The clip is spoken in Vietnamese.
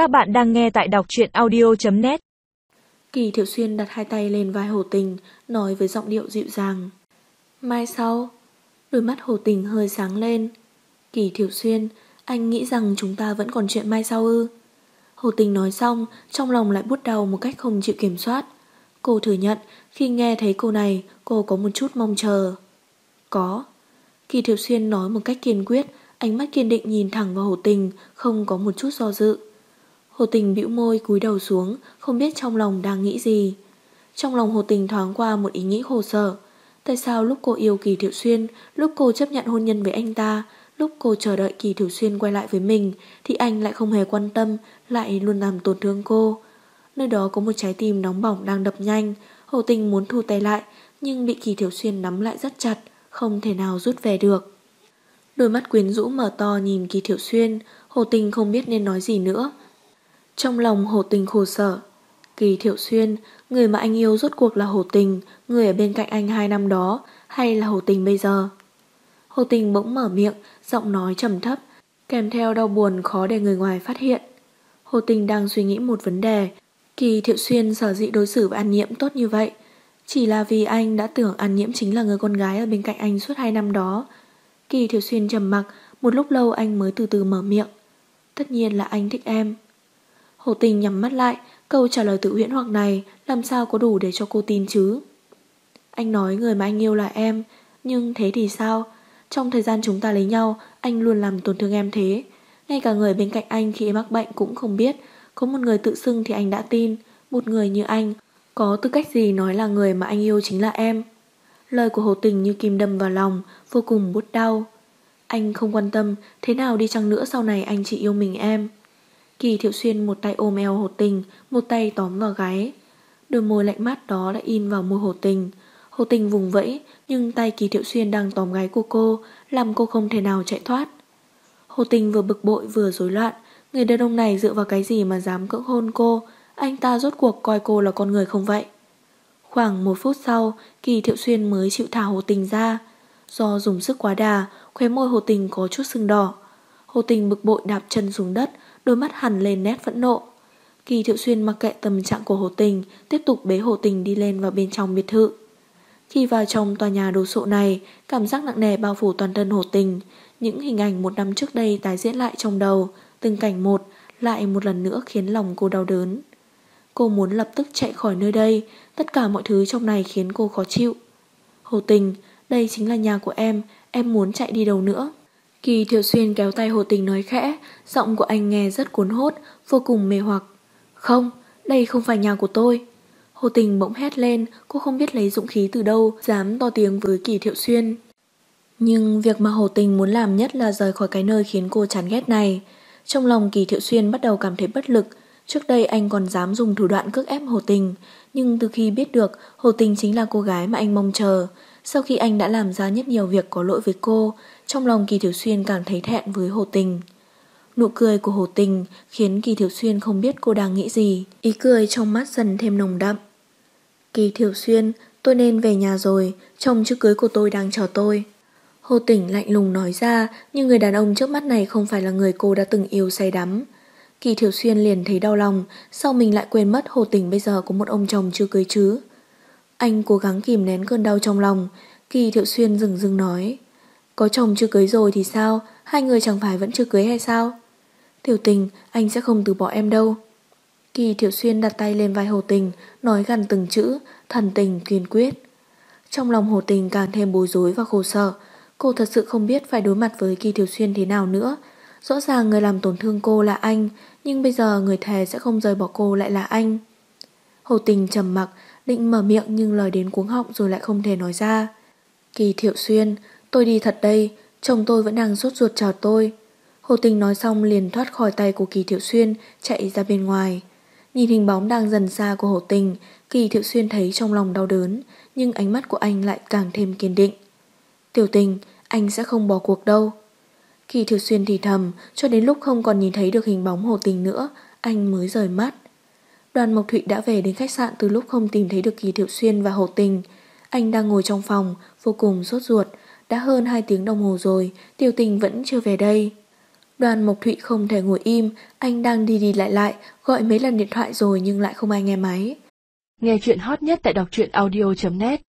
Các bạn đang nghe tại đọc truyện audio.net Kỳ Thiệu Xuyên đặt hai tay lên vai Hồ Tình, nói với giọng điệu dịu dàng. Mai sau, đôi mắt Hồ Tình hơi sáng lên. Kỳ Thiệu Xuyên, anh nghĩ rằng chúng ta vẫn còn chuyện mai sau ư. Hồ Tình nói xong, trong lòng lại bút đầu một cách không chịu kiểm soát. Cô thừa nhận, khi nghe thấy cô này, cô có một chút mong chờ. Có. Kỳ Thiệu Xuyên nói một cách kiên quyết, ánh mắt kiên định nhìn thẳng vào Hồ Tình, không có một chút do dự. Hồ Tình bĩu môi cúi đầu xuống, không biết trong lòng đang nghĩ gì. Trong lòng Hồ Tình thoáng qua một ý nghĩ khổ sở. Tại sao lúc cô yêu Kỳ Thiệu Xuyên, lúc cô chấp nhận hôn nhân với anh ta, lúc cô chờ đợi Kỳ Thiệu Xuyên quay lại với mình, thì anh lại không hề quan tâm, lại luôn làm tổn thương cô. Nơi đó có một trái tim nóng bỏng đang đập nhanh, Hồ Tình muốn thu tay lại, nhưng bị Kỳ Thiệu Xuyên nắm lại rất chặt, không thể nào rút về được. Đôi mắt quyến rũ mở to nhìn Kỳ Thiệu Xuyên, Hồ Tình không biết nên nói gì nữa. Trong lòng Hồ Tình khổ sở. Kỳ Thiệu Xuyên, người mà anh yêu rốt cuộc là Hồ Tình, người ở bên cạnh anh hai năm đó, hay là Hồ Tình bây giờ? Hồ Tình bỗng mở miệng, giọng nói trầm thấp, kèm theo đau buồn khó để người ngoài phát hiện. Hồ Tình đang suy nghĩ một vấn đề. Kỳ Thiệu Xuyên sở dĩ đối xử với An Nhiễm tốt như vậy. Chỉ là vì anh đã tưởng An Nhiễm chính là người con gái ở bên cạnh anh suốt hai năm đó. Kỳ Thiệu Xuyên trầm mặc, một lúc lâu anh mới từ từ mở miệng. Tất nhiên là anh thích em. Hồ Tình nhắm mắt lại, câu trả lời tự huyễn hoặc này làm sao có đủ để cho cô tin chứ. Anh nói người mà anh yêu là em, nhưng thế thì sao? Trong thời gian chúng ta lấy nhau, anh luôn làm tổn thương em thế. Ngay cả người bên cạnh anh khi em mắc bệnh cũng không biết. Có một người tự xưng thì anh đã tin. Một người như anh, có tư cách gì nói là người mà anh yêu chính là em. Lời của Hồ Tình như kim đâm vào lòng, vô cùng bút đau. Anh không quan tâm, thế nào đi chăng nữa sau này anh chỉ yêu mình em. Kỳ Thiệu Xuyên một tay ôm eo Hồ Tình, một tay tóm vào gáy. Đôi môi lạnh mát đó đã in vào môi Hồ Tình. Hồ Tình vùng vẫy, nhưng tay Kỳ Thiệu Xuyên đang tóm gáy của cô, làm cô không thể nào chạy thoát. Hồ Tình vừa bực bội vừa rối loạn, người đàn ông này dựa vào cái gì mà dám cưỡng hôn cô, anh ta rốt cuộc coi cô là con người không vậy. Khoảng một phút sau, Kỳ Thiệu Xuyên mới chịu thả Hồ Tình ra. Do dùng sức quá đà, khóe môi Hồ Tình có chút sưng đỏ. Hồ Tình bực bội đạp chân xuống đất, đôi mắt hằn lên nét phẫn nộ. Kỳ Thiệu Xuyên mặc kệ tâm trạng của Hồ Tình, tiếp tục bế Hồ Tình đi lên vào bên trong biệt thự. Khi vào trong tòa nhà đồ sộ này, cảm giác nặng nề bao phủ toàn thân Hồ Tình. Những hình ảnh một năm trước đây tái diễn lại trong đầu, từng cảnh một, lại một lần nữa khiến lòng cô đau đớn. Cô muốn lập tức chạy khỏi nơi đây, tất cả mọi thứ trong này khiến cô khó chịu. Hồ Tình, đây chính là nhà của em, em muốn chạy đi đâu nữa. Kỳ Thiệu Xuyên kéo tay Hồ Tình nói khẽ, giọng của anh nghe rất cuốn hút, vô cùng mê hoặc. Không, đây không phải nhà của tôi. Hồ Tình bỗng hét lên, cô không biết lấy dũng khí từ đâu, dám to tiếng với Kỳ Thiệu Xuyên. Nhưng việc mà Hồ Tình muốn làm nhất là rời khỏi cái nơi khiến cô chán ghét này. Trong lòng Kỳ Thiệu Xuyên bắt đầu cảm thấy bất lực. Trước đây anh còn dám dùng thủ đoạn cưỡng ép Hồ Tình, nhưng từ khi biết được Hồ Tình chính là cô gái mà anh mong chờ, sau khi anh đã làm ra nhất nhiều việc có lỗi với cô, trong lòng Kỳ Thiểu Xuyên càng thấy thẹn với Hồ Tình. Nụ cười của Hồ Tình khiến Kỳ Thiểu Xuyên không biết cô đang nghĩ gì, ý cười trong mắt dần thêm nồng đậm. Kỳ Thiểu Xuyên, tôi nên về nhà rồi, chồng chưa cưới của tôi đang chờ tôi. Hồ Tình lạnh lùng nói ra, nhưng người đàn ông trước mắt này không phải là người cô đã từng yêu say đắm. Kỳ Thiểu Xuyên liền thấy đau lòng, sau mình lại quên mất Hồ Tình bây giờ có một ông chồng chưa cưới chứ. Anh cố gắng kìm nén cơn đau trong lòng, Kỳ Thiệu Xuyên dừng dừng nói. Có chồng chưa cưới rồi thì sao, hai người chẳng phải vẫn chưa cưới hay sao? Tiểu tình, anh sẽ không từ bỏ em đâu. Kỳ Thiệu Xuyên đặt tay lên vai Hồ Tình, nói gần từng chữ, thần tình kiên quyết. Trong lòng Hồ Tình càng thêm bối rối và khổ sở, cô thật sự không biết phải đối mặt với Kỳ Thiệu Xuyên thế nào nữa. Rõ ràng người làm tổn thương cô là anh, nhưng bây giờ người thề sẽ không rời bỏ cô lại là anh. Hồ Tình trầm mặc, định mở miệng nhưng lời đến cuống họng rồi lại không thể nói ra. Kỳ Thiệu Xuyên, tôi đi thật đây, chồng tôi vẫn đang sốt ruột chờ tôi. Hồ Tình nói xong liền thoát khỏi tay của Kỳ Thiệu Xuyên, chạy ra bên ngoài. Nhìn hình bóng đang dần xa của Hồ Tình, Kỳ Thiệu Xuyên thấy trong lòng đau đớn, nhưng ánh mắt của anh lại càng thêm kiên định. Tiểu tình, anh sẽ không bỏ cuộc đâu. Kỳ Thiệu Xuyên thì thầm, cho đến lúc không còn nhìn thấy được hình bóng Hồ Tình nữa, anh mới rời mắt. Đoàn Mộc Thụy đã về đến khách sạn từ lúc không tìm thấy được Kỳ Thiệu Xuyên và Hồ Tình. Anh đang ngồi trong phòng, vô cùng sốt ruột. Đã hơn 2 tiếng đồng hồ rồi, tiểu tình vẫn chưa về đây. Đoàn Mộc Thụy không thể ngồi im, anh đang đi đi lại lại, gọi mấy lần điện thoại rồi nhưng lại không ai nghe máy. Nghe chuyện hot nhất tại đọc truyện audio.net